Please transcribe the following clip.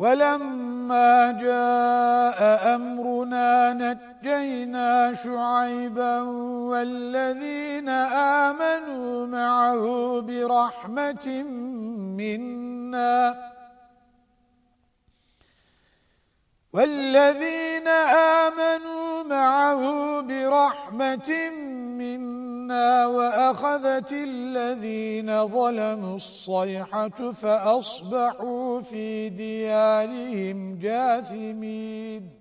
ولما جاء أمرنا نجينا شعيبا والذين آمنوا معه برحمة منا. والذين آمنوا معه برحمة منا. وأخذت الذين ظلموا الصيحة فأصبحوا في ديارهم جاثمين